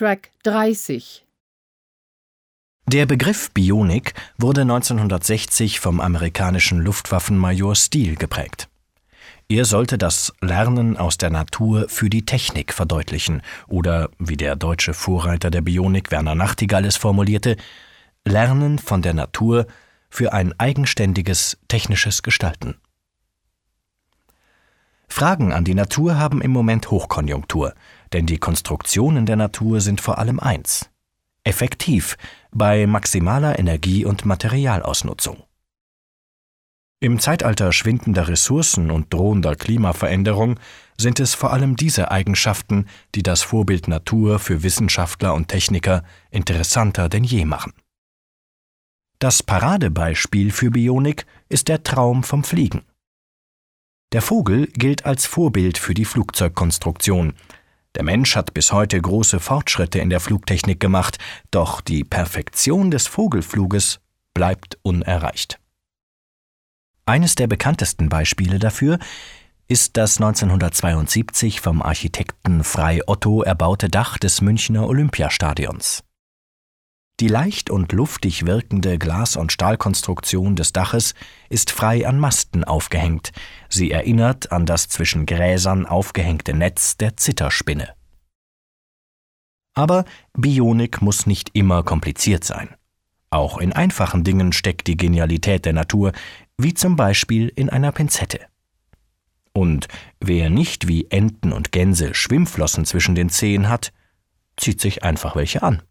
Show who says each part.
Speaker 1: Track 30
Speaker 2: Der Begriff Bionik wurde 1960 vom amerikanischen Luftwaffenmajor Steele geprägt. Er sollte das Lernen aus der Natur für die Technik verdeutlichen oder, wie der deutsche Vorreiter der Bionik Werner Nachtigall es formulierte, Lernen von der Natur für ein eigenständiges technisches Gestalten. Fragen an die Natur haben im Moment Hochkonjunktur, denn die Konstruktionen der Natur sind vor allem eins effektiv bei maximaler Energie- und Materialausnutzung. Im Zeitalter schwindender Ressourcen und drohender Klimaveränderung sind es vor allem diese Eigenschaften, die das Vorbild Natur für Wissenschaftler und Techniker interessanter denn je machen. Das Paradebeispiel für Bionik ist der Traum vom Fliegen. Der Vogel gilt als Vorbild für die Flugzeugkonstruktion. Der Mensch hat bis heute große Fortschritte in der Flugtechnik gemacht, doch die Perfektion des Vogelfluges bleibt unerreicht. Eines der bekanntesten Beispiele dafür ist das 1972 vom Architekten Frei Otto erbaute Dach des Münchner Olympiastadions. Die leicht und luftig wirkende Glas- und Stahlkonstruktion des Daches ist frei an Masten aufgehängt. Sie erinnert an das zwischen Gräsern aufgehängte Netz der Zitterspinne. Aber Bionik muss nicht immer kompliziert sein. Auch in einfachen Dingen steckt die Genialität der Natur, wie zum Beispiel in einer Pinzette. Und wer nicht wie Enten und Gänse Schwimmflossen zwischen den Zehen hat, zieht sich einfach welche an.